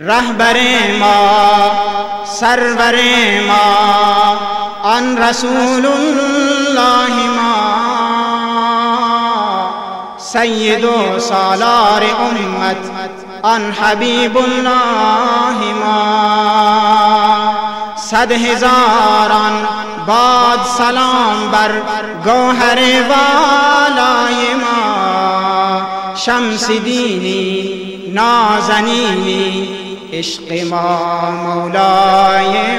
رهبر ما سرور ما آن رسول الله ما. سید و سالار امت آن حبیب الله ما. صد هزاران باد سلام بر گوهر والای ما. شمس دینی نازنینی عشق ما مولای